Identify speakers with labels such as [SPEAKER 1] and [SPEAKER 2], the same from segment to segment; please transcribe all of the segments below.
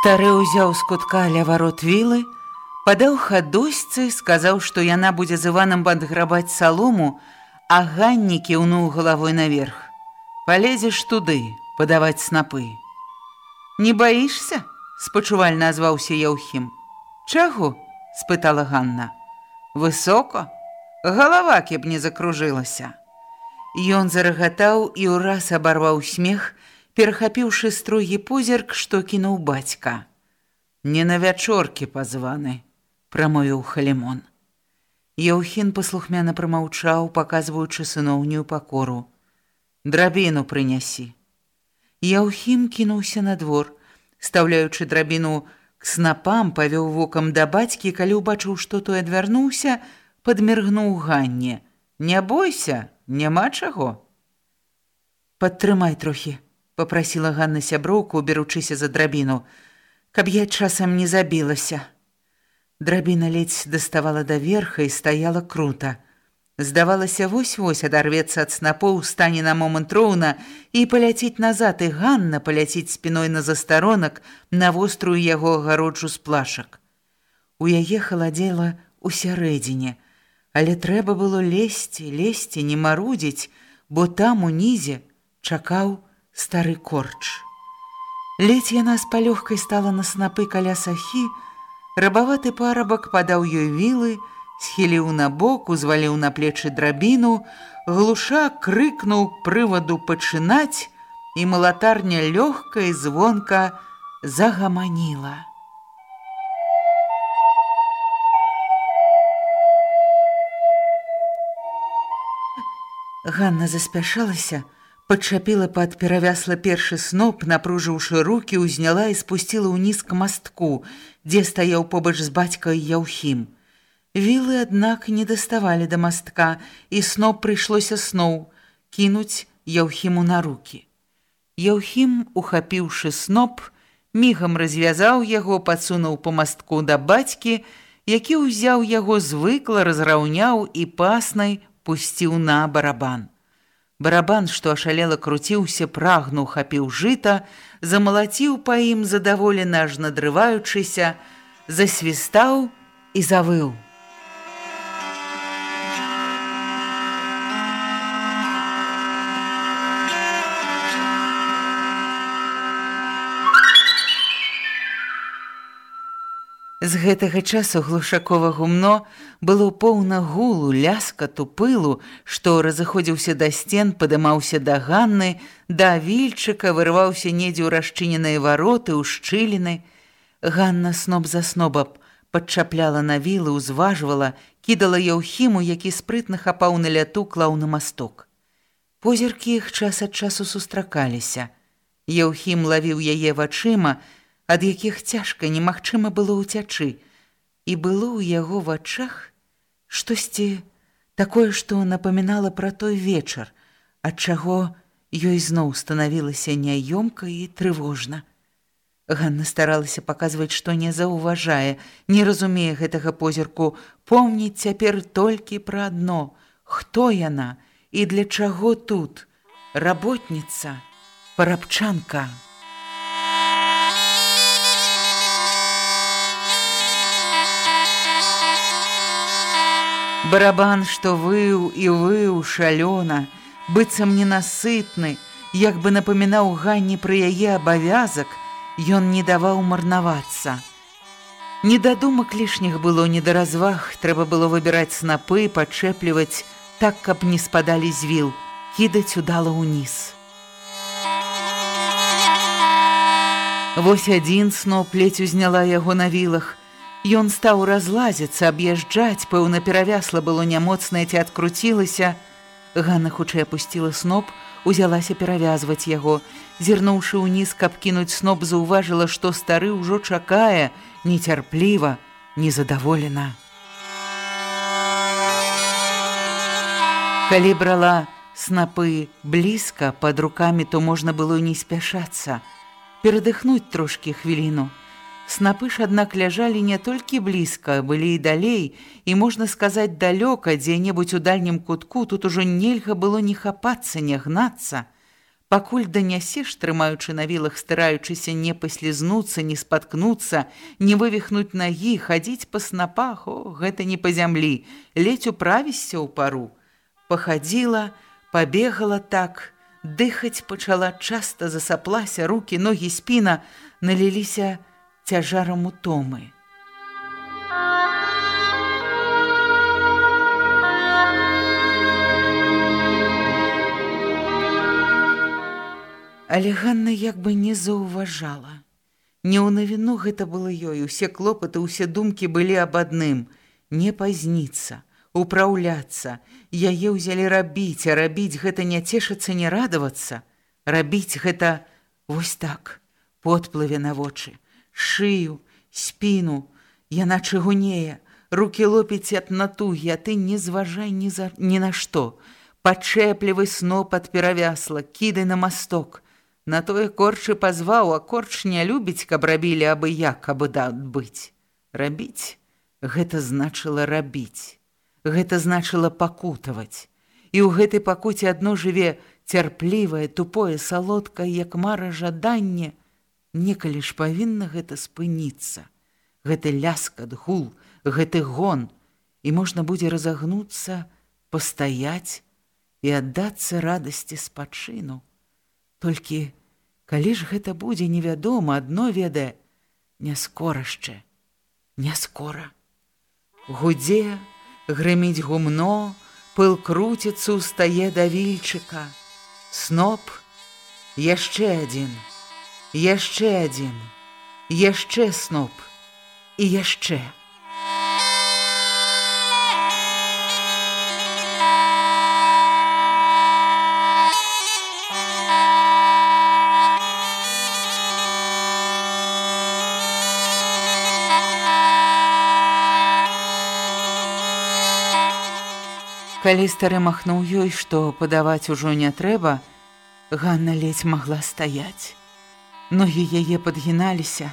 [SPEAKER 1] Стары ўзяў з кутка ля варот вілы, падаў хадосьцы, сказаў, што яна будзе з Іванам падграбаць салому, а Ганні кіўнуў галавой наверх. Палезеш туды, падаваць снапы. Не баішся? спачувальна азваўся Яўхім. Чаго? спытала Ганна. Высока, галава кеп не закружылася. Ён зарагатаў і ўраз абарваў смех, перахапіўшы строгі позірк, што кінуў бацька. Не на вячоркі пазваны, прамовіў халімон. Яўхін паслухмяна прамаўчаў, паказваючы сыноўнюю пакору. Драбіну прынясі. Яўхім кінуўся на двор, стаўляючы драбіну к снапам, павёў вокам да бацькі, калі ўбачыў, што той адвярнуўся, падміргнуў ганне. Не бойся, няма чаго. Падтрымай трохі попросила Ганна сяброўку, беручыся за драбіну, каб я часам не забілася. Драбіна ледзь даставала да верха і стаяла крута. Здавалася, вось-вось адарвецца ад снапоў, стане на момант роўна і паляціць назад, і Ганна паляціць спіной на застаронак на вострую яго агароджу з плашак. У яе халадзела ў сярэдзіне, але трэба было лезці, лезці, не марудзіць, бо там унізе чакаў, стары корч. Ледзь яна з палёгкай стала на снапы каля сахі, рабаваты парабак падаў ёй вілы, схіліў на бок, узваліў на плечы драбіну, глуша крыкнуў прываду пачынаць, і малатарня лёгка і звонка загаманіла. Ганна заспяшалася, Падчапіла пад перавясла першы сноп, напружыўшы рукі, узняла і спусціла ўніз к мастку, дзе стаяў побач з бацькай Яўхім. Вілы, аднак, не даставалі да мастка, і сноп прыйшлося сноў кінуць Яўхіму на рукі. Яўхім, ухапіўшы сноп, мігам развязаў яго, падсунуў па мастку да бацькі, які ўзяў яго звыкла, разраўняў і паснай пусціў на барабан. Барабан, што ашалела круціўся, прагнуў, хапіў жыта, замалаціў па ім задаволена аж надрываючыся, засвістаў і завыў. З гэтага часу глушакова гумно было поўна гулу, ляскату, пылу, што разыходзіўся да сцен, падымаўся да Ганны, да вільчыка, вырваўся недзе ў расчыненыя вароты, ў шчыліны. Ганна сноб за снобаб падчапляла на вілы, узважвала, кідала яўхіму, які спрытна хапаў на ляту клаў на масток. Позіркі іх час ад часу сустракаліся. Яўхім лавіў яе вачыма, ад якіх цяжка немагчыма было ўцячы, і было ў яго вачах штосьці такое, што напамінала пра той вечар, ад чаго ёй зноў станавілася няёмка і трывожна. Ганна старалася паказваць, што не заўважае, не разумее гэтага позірку, помніць цяпер толькі пра адно, хто яна і для чаго тут, работніца, парабчанка. Барабан, што выў і выў шалёна, быццам ненасытны, як бы напамінаў Ганні пра яе абавязак, ён не даваў марнавацца. Не да думак лішніх было, не да разваг, трэба было выбіраць снапы, пачэпліваць, так, каб не спадалі з віл, кідаць удала ўніз. Вось адзін сноп ледзь узняла яго на вілах. Ён стаў разлазіцца, аб'язджаць, пэўна перавясла было нямоцнае ці адкруцілася. Ганна хутчэй апусціла сноп, узялася перавязваць яго. Зірнуўшы ўніз, каб кінуць сноп, заўважыла, што стары ўжо чакае, нецярпліва, незадаволена. Калі брала снапы блізка пад рукамі, то можна было не спяшацца, перадыхнуць трошкі хвіліну. Снапы ж, аднак, ляжалі не толькі блізка, былі і далей, і, можна сказаць, далёка, дзе-небудзь у дальнім кутку, тут ужо нельга было не хапацца, не гнацца. Пакуль данясеш, трымаючы на вілах, стараючыся не паслізнуцца, не спаткнуцца, не вывіхнуць нагі, хадзіць па снапах, о, гэта не па зямлі, ледзь управішся ў пару. Пахадзіла, пабегала так, дыхаць пачала часта засаплася, рукі, ногі, спіна наліліся, цяжарам утомы. Але Ганна як бы не заўважала. Не ў навіну гэта было ёй, усе клопаты, усе думкі былі аб адным: не пазніцца, упраўляцца, яе ўзялі рабіць, а рабіць гэта не цешыцца, не радавацца, рабіць гэта вось так, подплыве на вочы шыю, спіну, яна чыгунее, руки лопіць ад натугі, а ты не зважай ні, за... ні на што. Пачэплівы сноп ад перавясла, кідай на масток. На тое корчы пазваў, а корч не любіць, каб рабілі абы як, абы да быць. Рабіць гэта значыла рабіць. Гэта значыла пакутаваць. І ў гэтай пакуце адно жыве цярплівае, тупое, салодкае, як мара жаданне, Некалі ж павінна гэта спыніцца. Гэты ляскат, гул, гэты гон, і можна будзе разагнуцца, пастаяць і аддацца радасці спачыну. Толькі калі ж гэта будзе невядома, адно ведае, не скорашчэ, не скора. Гудзе, грыміць гумно, пыл круціцца устае да вільчыка. Сноп, яшчэ адзін — яшчэ адзін, яшчэ сноп і яшчэ. Калі стары махнуў ёй, што падаваць ужо не трэба, Ганна ледзь магла стаяць. Ногі яе падгіналіся.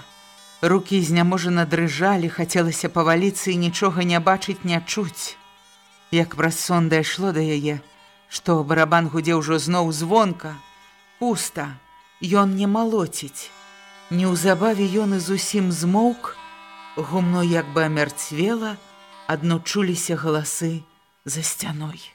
[SPEAKER 1] Рукі зняможана дрыжалі, хацелася паваліцца і нічога не бачыць, не чуць. Як праз сон дайшло да яе, што барабан гудзе ўжо зноў звонка, пуста, ён не малоціць. Неўзабаве ён і зусім змоўк, гумно як бы амярцвела, адно чуліся галасы за сцяной.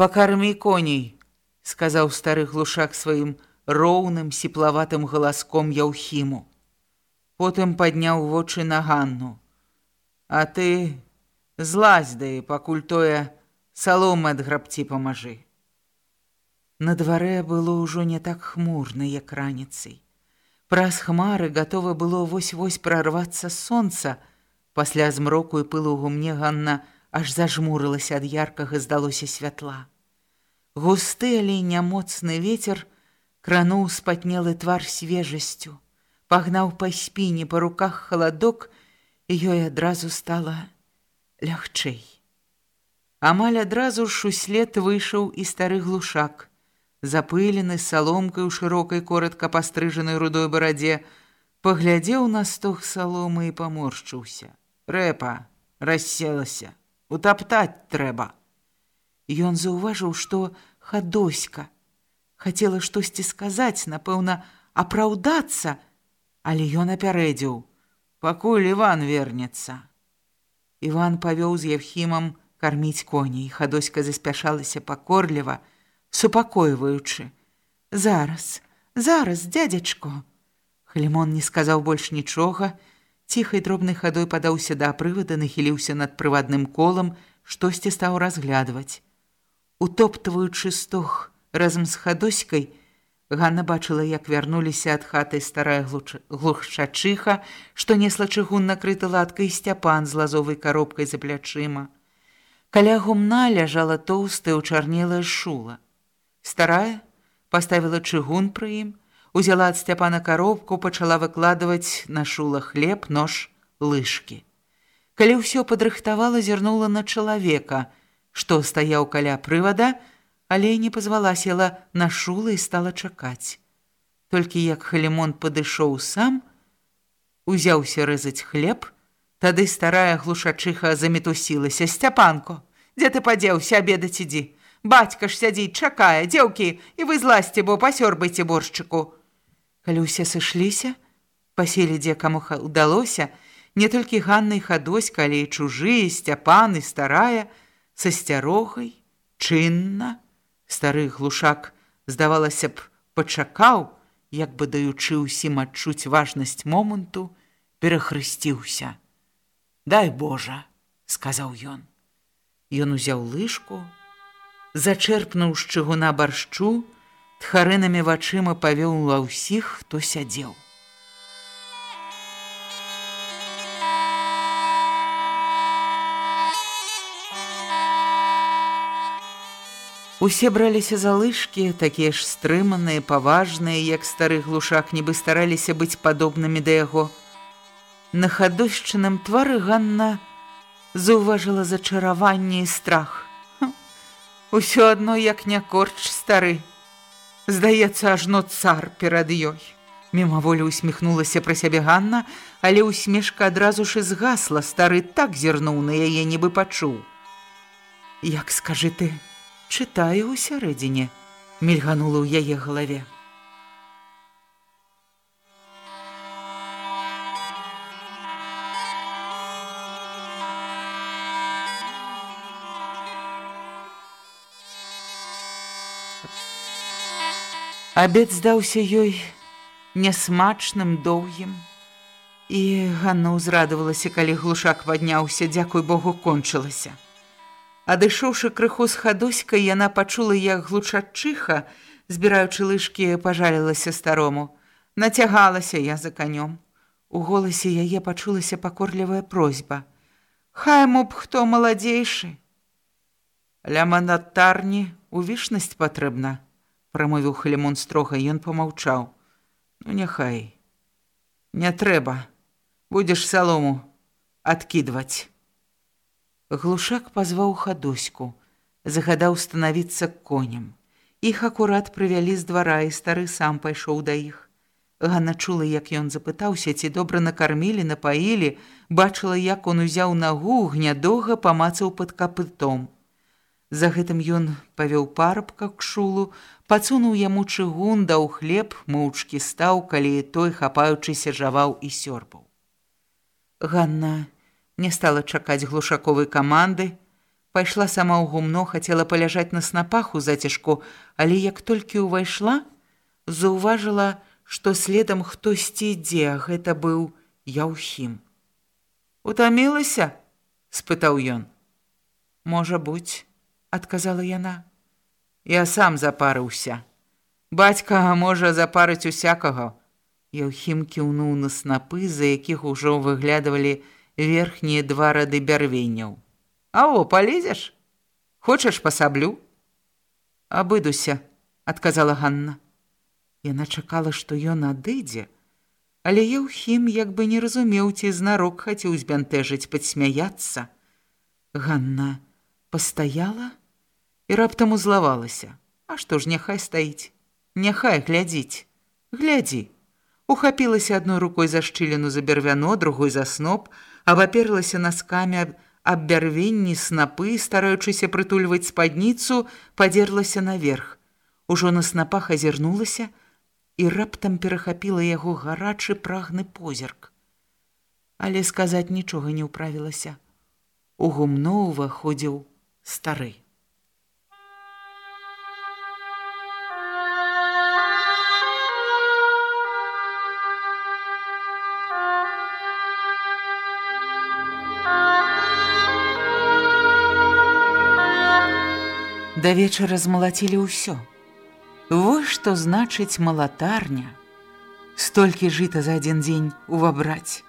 [SPEAKER 1] «Пакармі коней», — сказаў стары глушак сваім, — роўным сіплаватым галаском яўхіму. Потым падняў вочы на Ганну. А ты злазь і пакуль тое саломы ад грабці памажы. На дварэ было ўжо не так хмурна, як раніцай. Праз хмары гатова было вось-вось прарвацца сонца. Пасля змроку і пылу гумне Ганна аж зажмурылася ад яркага здалося святла. Густы, але нямоцны ветер крануў спатнелы твар свежасцю, пагнаў па спіне па руках халадок, і ёй адразу стала лягчэй. Амаль адразу ж услед выйшаў і стары глушак, запылены саломкай у шырокай коротка пастрыжанай рудой барадзе, паглядзеў на стог саломы і паморшчыўся. Рэпа расселася, утаптаць трэба. Ён заўважыў, што хадоська, хацела штосьці сказаць, напэўна, апраўдацца, але ён апярэдзіў: пакуль Іван вернецца. Іван павёў з Евхімам карміць коней. Хадоська заспяшалася пакорліва, супакойваючы. Зараз, зараз, дядзячко. Хлемон не сказаў больш нічога, ціхай дробнай хадой падаўся да прывада, нахіліўся над прывадным колам, штосьці стаў разглядваць. Утоптваючы стог разам з хадоськай, Ганна бачыла, як вярнуліся ад хаты старая глухчачыха, што несла чыгун накрыты латкай сцяпан з лазовай каробкай за плячыма. Каля гумна ляжала тоўстая ўчарнелая шула. Старая паставіла чыгун пры ім, узяла ад сцяпана каробку, пачала выкладваць на шула хлеб, нож, лыжкі. Калі ўсё падрыхтавала, зірнула на чалавека, што стаяў каля прывада, але не пазвала села на шула і стала чакаць. Толькі як халімон падышоў сам, узяўся рэзаць хлеб, тады старая глушачыха замітусілася сцяпанко, дзе ты падзеўся абедаць ідзі. Бацька ж сядзіць, чакае, дзеўкі, і вы зласце, бо пасёрбайце боршчыку. Калі ўсе сышліся, паселі дзе каму ўдалося, не толькі ганнай хадоська, але і чужыя, сцяпаны, старая, са сцярогай, чынна, Стары глушак, здавалася б, пачакаў, як бы даючы ўсім адчуць важнасць моманту, перахрысціўся. Дай Божа, сказаў ён. Ён узяў лыжку, зачэрпнуў з чыгуна баршчу, тхарынамі вачыма павёў ва ўсіх, хто сядзеў. Усе браліся за лыжкі, такія ж стрыманыя, паважныя, як стары глушак, нібы стараліся быць падобнымі да яго. На хадошчыным твары Ганна заўважыла зачараванне і страх. Усё адно як не корч стары. Здаецца, ажно цар перад ёй. Мімаволі усміхнулася пра сябе Ганна, але усмешка адразу ж і згасла, стары так зірнуў на яе, нібы пачуў. Як скажы ты, чытаю ў сярэдзіне, мільганула ў яе галаве. Абед здаўся ёй нясмачным доўгім, і Ганна ўзрадавалася, калі глушак падняўся, дзякуй Богу кончылася. Адышоўшы крыху з хадоськай, яна пачула, як глучачыха, збіраючы лыжкі, пажалілася старому. Нацягалася я за канём. У голасе яе пачулася пакорлівая просьба. Хай мо б хто маладзейшы. Ля манатарні увішнасць патрэбна, прамовіў хлемон строга, ён помаўчаў. Ну няхай. Не трэба. Будзеш салому адкідваць. Глушак пазваў хадоську, загадаў станавіцца конем. Іх акурат прывялі з двара і стары сам пайшоў да іх. Ганна чула, як ён запытаўся, ці добра накармілі, напаілі, бачыла, як он узяў нагу, гнядога памацаў пад капытом. За гэтым ён павёў парабка к шулу, пацунуў яму чыгун, даў хлеб, моўчкі стаў, калі той хапаючыся жаваў і сёрбаў. Ганна не стала чакаць глушаковай каманды, пайшла сама ў гумно, хацела паляжаць на снапах у зацяжку, але як толькі ўвайшла, заўважыла, што следам хтосьці ідзе, гэта быў Яўхім. Утамілася? спытаў ён. Можа быць, адказала яна. Я сам запарыўся. Бацька можа запарыць усякага. Яўхім кіўнуў на снапы, за якіх ужо выглядывалі, верхнія два рады бярвенняў. Ао, палезеш? Хочаш пасаблю? Абыдуся, адказала Ганна. Яна чакала, што ён адыдзе, але Еўхім як бы не разумеў, ці знарок хацеў збянтэжыць падсмяяцца. Ганна пастаяла і раптам узлавалася. А што ж няхай стаіць? Няхай глядзіць, глядзі. Ухапілася адной рукой за шчыліну за бервяно, другой за сноп, абаперлася наскамі аб бярвенні снапы, стараючыся прытульваць спадніцу, падзерлася наверх. Ужо на снапах азірнулася і раптам перахапіла яго гарачы прагны позірк. Але сказаць нічога не ўправілася. У гумно ўваходзіў стары. Да вечара змалацілі ўсё. Вось што значыць малатарня. Столькі жыта за адзін дзень увабраць.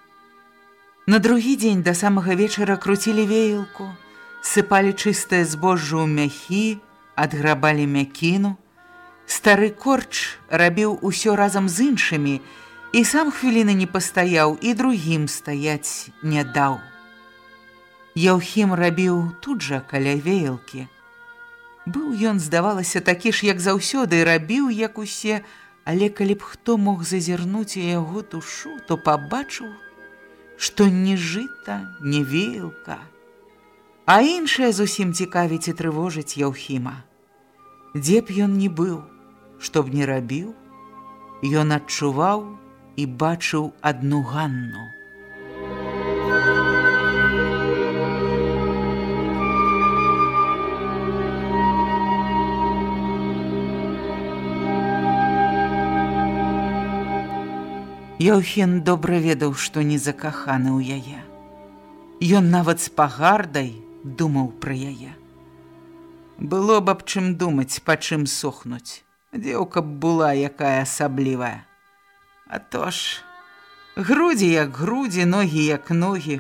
[SPEAKER 1] На другі дзень да самага вечара круцілі веялку, сыпалі чыстае збожжа ў мяхі, адграбалі мякіну. Стары корч рабіў усё разам з іншымі, і сам хвіліны не пастаяў і другім стаяць не даў. Яўхім рабіў тут жа каля веялкі, Быў ён, здавалася, такі ж, як заўсёды, рабіў, як усе, але калі б хто мог зазірнуць у яго душу, то пабачыў, што не жыта, не веялка, а іншае зусім цікавіць і трывожыць Яўхіма. Дзе б ён не быў, што б не рабіў, ён адчуваў і бачыў адну ганну. Яўхен добра ведаў, што не закаханы ў яе. Ён нават з пагардай думаў пра яе. Было б аб чым думаць, па чым сохнуць. Дзеўка б была якая асаблівая. А то ж, грудзі як грудзі, ногі як ногі,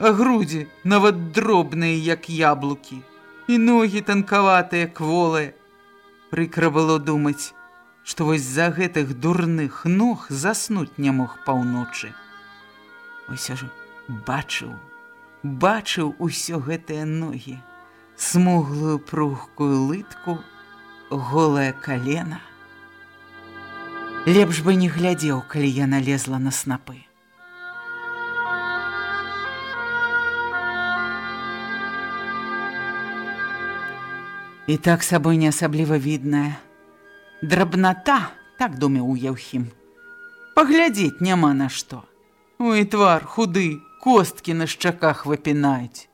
[SPEAKER 1] а грудзі нават дробныя як яблукі, і ногі танкаватыя кволыя. Прыкра было думаць, што вось за гэтых дурных ног заснуць не мог паўночы. Усё ж бачыў, бачыў усё гэтыя ногі, смуглую пругкую лытку, голае калена. Лепш бы не глядзеў, калі я налезла на снапы. І так сабой не асабліва відная, Драбната, так думаў Яўхім. Паглядзець няма на што. Ой, твар худы, косткі на шчаках выпінаюць.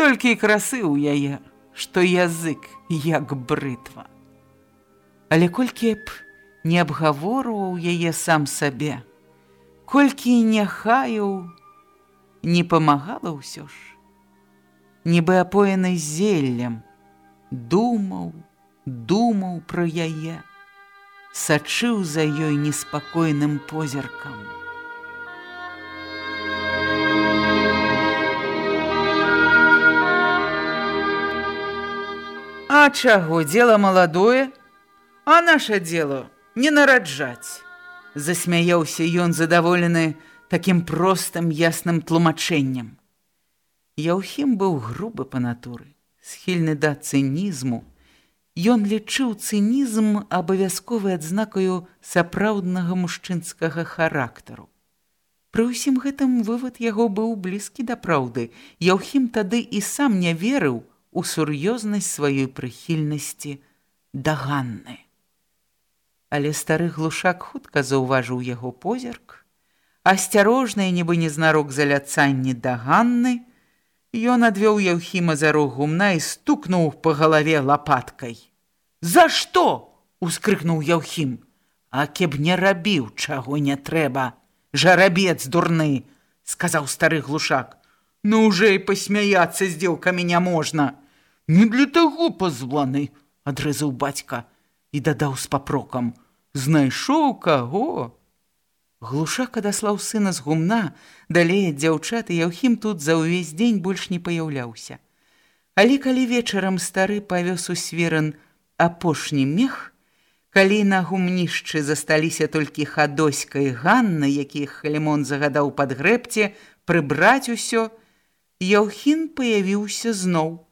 [SPEAKER 1] Толькі і красы ў яе, што язык як брытва. Але колькі б не абгаворваў яе сам сабе, колькі не хаяў, не памагала ўсё ж. Нібы апоены зеллем, думаў, думаў пра яе, сачыў за ёй неспакойным позіркам. А чаго дзела маладое, а наше дело не нараджаць. Засмяяўся ён задаволены такім простым ясным тлумачэннем. Яўхім быў грубы па натуры, схільны да цынізму, Ён лічыў цынізм абавязковай адзнакаю сапраўднага мужчынскага характару. Пры ўсім гэтым вывад яго быў блізкі да праўды. Яўхім тады і сам не верыў у сур'ёзнасць сваёй прыхільнасці да Ганны. Але стары глушак хутка заўважыў яго позірк, асцярожнае нібы незнарок заляцанні да Ганны, Ён адвёў Яўхіма за рог гумна і стукнуў па галаве лапаткай. За што? — ускрыкнуў Яўхім. А кеб не рабіў, чаго не трэба. Жарабец дурны, — сказаў стары глушак. Ну уже і пасмяяцца з дзелкамі не можна. Не для таго пазваны, — адрэзаў бацька і дадаў з папрокам. Знайшоў каго? Глушак адаслаў сына з гумна, далей ад дзяўчат і Яўхім тут за ўвесь дзень больш не паяўляўся. Але калі вечарам стары павёз у сверан апошні мех, калі на гумнішчы засталіся толькі хадоська і Ганна, якіх Халімон загадаў пад грэбце прыбраць усё, Яўхін паявіўся зноў.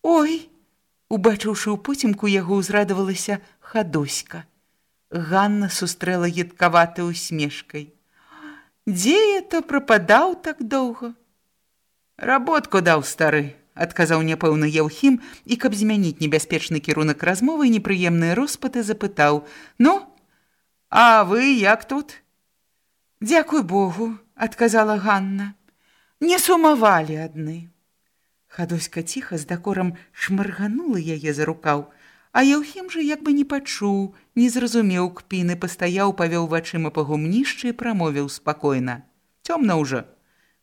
[SPEAKER 1] Ой, убачыўшы ў потімку яго ўзрадавалася хадоська. Ганна сустрэла едкаватай усмешкай. Дзе я то прападаў так доўга? Работку даў стары, адказаў няпэўны Яўхім і каб змяніць небяспечны кірунак размовы непрыемныя роспаты запытаў: « Ну, а вы як тут? Дзякуй Богу, адказала Ганна. Не сумавалі адны. Хадоська ціха з дакорам шмарганула яе за рукаў, а Яўхім жа як бы не пачуў, не зразумеў кпіны, пастаяў, павёў вачыма па гумнішчы і прамовіў спакойна. Цёмна ўжо.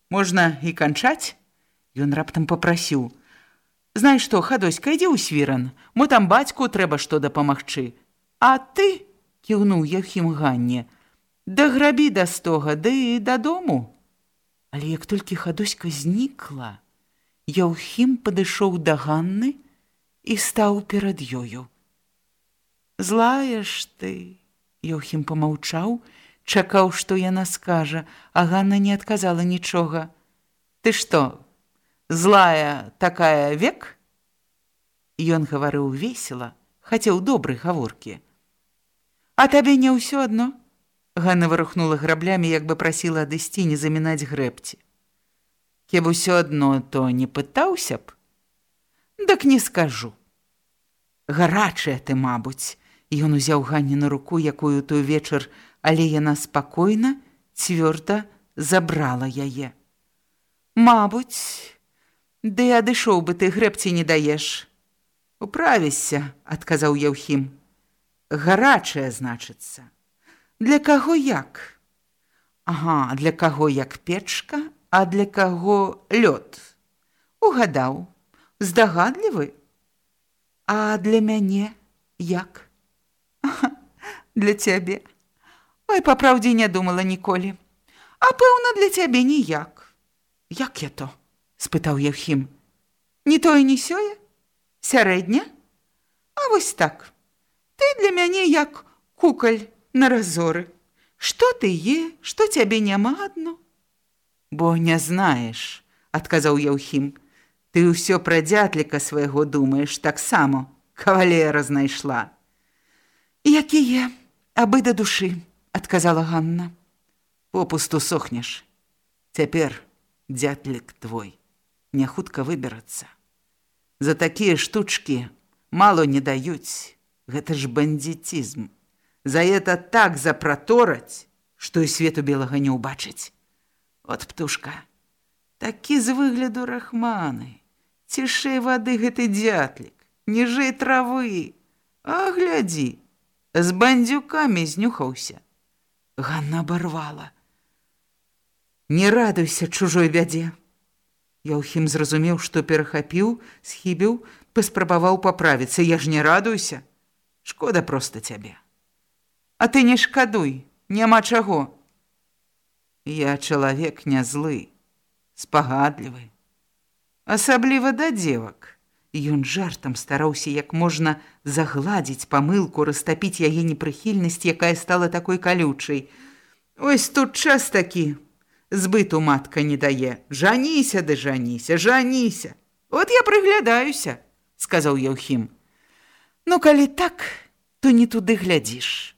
[SPEAKER 1] Можна і канчаць? Ён раптам попрасіў: « Знай што, хадоська, ідзі ў свіран, мо там бацьку трэба што дапамагчы. А ты, кіўнуў Яхім Ганне, да грабі да стога, ды да дадому. Але як толькі хадоська знікла, Яўхім падышоў да Ганны і стаў перад ёю. Злая ж ты, Яўхім помаўчаў, чакаў, што яна скажа, а Ганна не адказала нічога. Ты што, злая такая век? Ён гаварыў весела, хацеў добрай гаворкі. А табе не ўсё адно? Ганна вырухнула граблямі, як бы прасіла адысці не замінаць грэбці. Кеб усё адно, то не пытаўся б. Дак не скажу. Гарачая ты, мабуць, Ён узяў Ганне на руку, якую той вечар, але яна спакойна, цвёрда забрала яе. Мабуць, ды адышоў бы ты грэбці не даеш. Управішся, адказаў Яўхім. Гарачая значыцца. Для каго як? Ага, для каго як печка, А для каго лёд? Угадаў, здагадлівы. А для мяне як? Для цябе. Ой, па праўдзе не думала ніколі. А пэўна, для цябе ніяк. Як я то? спытаў Яхім. Не тое не сёе? Сярэдня? А вось так. Ты для мяне як кукаль на разоры. Што ты е, што цябе няма адно? Бо не знаеш, адказаў Яўхім. Ты ўсё пра дзятліка свайго думаеш таксама, кавалера знайшла. Якія абы да душы, адказала Ганна. Попусту сохнеш. Цяпер дзятлік твой не хутка выберацца. За такія штучкі мало не даюць, гэта ж бандзіцізм. За это так запратораць, што і свету белага не ўбачыць. От птушка, такі з выгляду рахманы, цішэй вады гэты дзятлік, ніжэй травы, А глядзі, з бандзюкамі знюхаўся. Ганна абарвала. Не радуйся чужой бядзе. Яўхім зразумеў, што перахапіў, схібіў, паспрабаваў паправіцца, я ж не радуйся. Шкода проста цябе. А ты не шкадуй, няма чаго. Я чалавек не злы, спагадлівы. Асабліва да дзевак. Ён жартам стараўся як можна загладзіць памылку, растапіць яе непрыхільнасць, якая стала такой калючай. Ось тут час такі збыту матка не дае. Жаніся ды жаніся, жаніся. От я прыглядаюся, сказаў Яўхім. Ну калі так, то не туды глядзіш.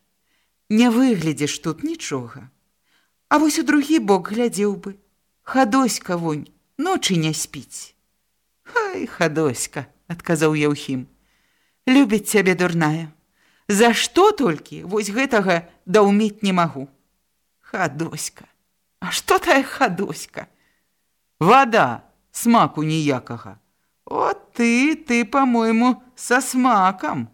[SPEAKER 1] Не выглядзіш тут нічога. А вось у другі бок глядзеў бы. Хадоська вунь, ночы не спіць. Хай, хадоська, адказаў Яўхім. Любіць цябе дурная. За што толькі вось гэтага даўмець не магу. Хадоська. А што тая хадоська? Вада, смаку ніякага. От ты, ты, па-мойму, са смакам.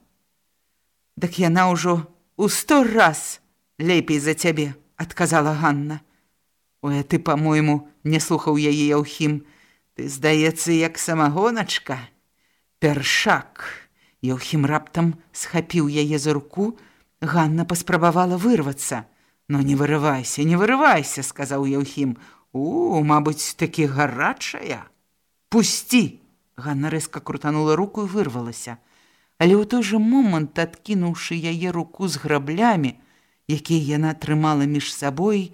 [SPEAKER 1] Дак яна ўжо ў сто раз лепей за цябе адказала Ганна. Ой, ты, по-мойму, не слухаў яе Яўхім. Ты, здаецца, як самагоначка. Першак. Яўхім раптам схапіў яе за руку. Ганна паспрабавала вырвацца. Но не вырывайся, не вырывайся, сказаў Яўхім. У, мабыць, такі гарачая. Пусці! Ганна рэзка крутанула руку і вырвалася. Але ў той жа момант, адкінуўшы яе руку з граблямі, якія яна трымала між сабой,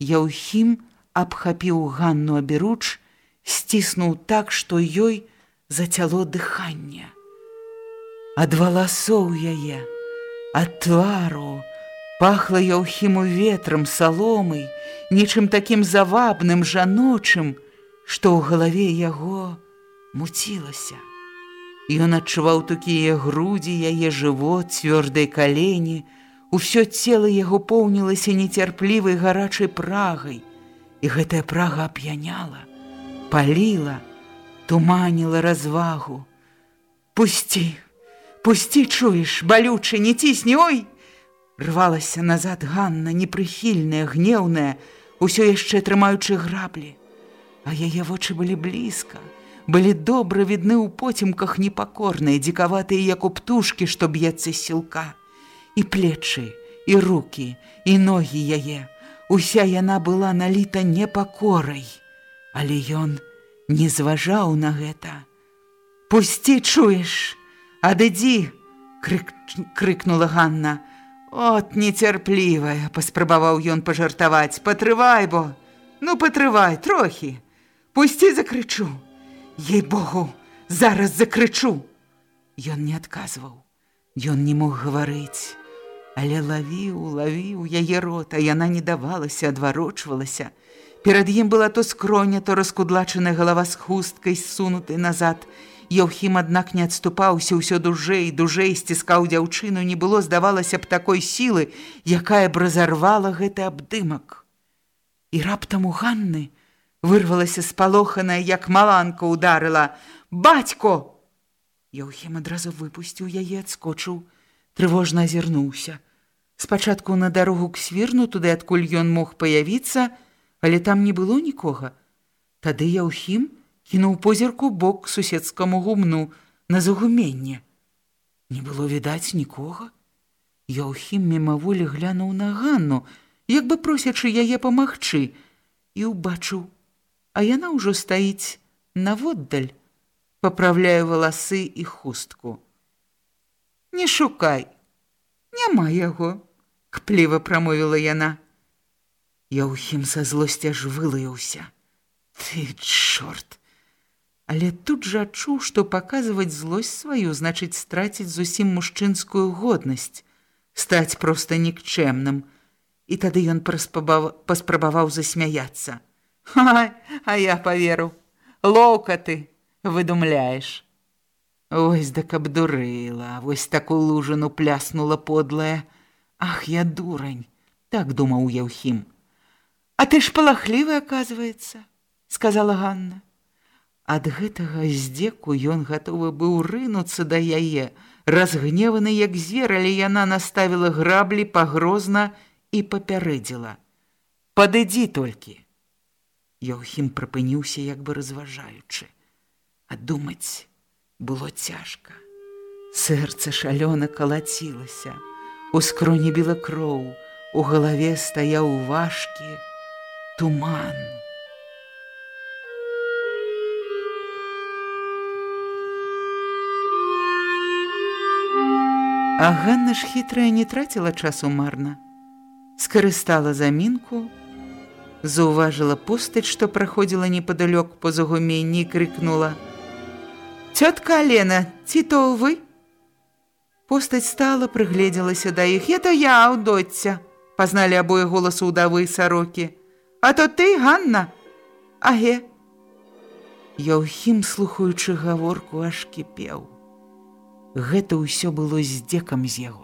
[SPEAKER 1] Яўхім абхапіў Ганну аберуч, сціснуў так, што ёй зацяло дыханне. Ад валасоў яе, ад твару, пахла Яўхіму ветрам саломай, нечым такім завабным жаночым, што ў галаве яго муцілася. Ён адчуваў такія грудзі яе жывот, цвёрдай калені, Усё цело яго поўнілася нецярплівай гарачай прагай, і гэтая прага ап'яняла, паліла, туманіла развагу. Пусці, пусці, чуеш, балючы, не цісні, ой! Рвалася назад Ганна, непрыхільная, гнеўная, усё яшчэ трымаючы граблі. А яе вочы былі блізка, былі добра відны ў поцемках непакорныя, дзікаватыя, як у птушкі, што б'ецца сілка. І плечы, і руки, і ногі яе. Уся яна была наліта непакорай, але ён не зважаў на гэта. Пусці, чуеш, адыдзі, крык, крыкнула Ганна. От нецярплівая, паспрабаваў ён пажартаваць, патрывай бо, ну патрывай трохі. Пусці закрычу. Ей-богу, зараз закрычу. Ён не адказваў. Ён не мог гаварыць, але лавіў, лавіў яе рота, яна не давалася, адварочвалася. Перад ім была то скроня, то раскудлачаная галава з хусткай ссунутай назад, Яўхім, аднак не адступаўся ўсё дужэй, дужэй сціскаў дзяўчыну, не было, здавалася б такой сілы, якая б разарвала гэты абдымак. І раптам у Ганны вырвалася спалоханая, як маланка ударыла: «Бацько! Яўхім адразу выпусціў яе, адскочыў, трывожна азірнуўся. Спачатку на дарогу к свірну, туды адкуль ён мог паявіцца, але там не было нікога. Тады Яўхім, кінуў позірку бок суседскаму гумну на загуменне. Не было відаць нікога. Яўхім мімаволі глянуў на Ганну, як бы просячы яе памагчы, і ўбачыў, а яна ўжо стаіць наводдаль, паправляе валасы і хустку. Не шукай, няма яго, кпліва прамовіла яна. Яўхім са злосці аж вылаяўся. Ты чорт! Але тут жа адчуў, што паказваць злосць сваю значыць страціць зусім мужчынскую годнасць, стаць проста нікчэмным. І тады ён паспрабаваў засмяяцца. Ха, а я паверу, лоўка ты выдумляеш. Вось да каб дурыла, вось такую лужыну пляснула подлая. Ах, я дурань, так думаў Яўхім. А ты ж палахлівы, аказваецца, сказала Ганна. Ад гэтага здзеку ён гатовы быў рынуцца да яе, разгневаны як звер, але яна наставіла граблі пагрозна і папярэдзіла: « Падыдзі толькі. Яўхім прыпыніўся як бы разважаючы. А думаць было цяжка. Сэрца шалёна калацілася, У скроні біла кроў, у галаве стаяў важкі туман. А Ганна ж хітрая не траціла часу марна. Скарыстала замінку, заўважыла постаць, што праходзіла непадалёк па загуменні і крыкнула: « Цётка Лена, ці то вы? Постаць стала, прыгледзелася да іх, это я, аўдоця, пазналі абое голасу ўдавы сарокі. А то ты, Ганна, Аге. Яўхім, слухаючы гаворку, аж кіпеў гэта ўсё было здзекам з яго.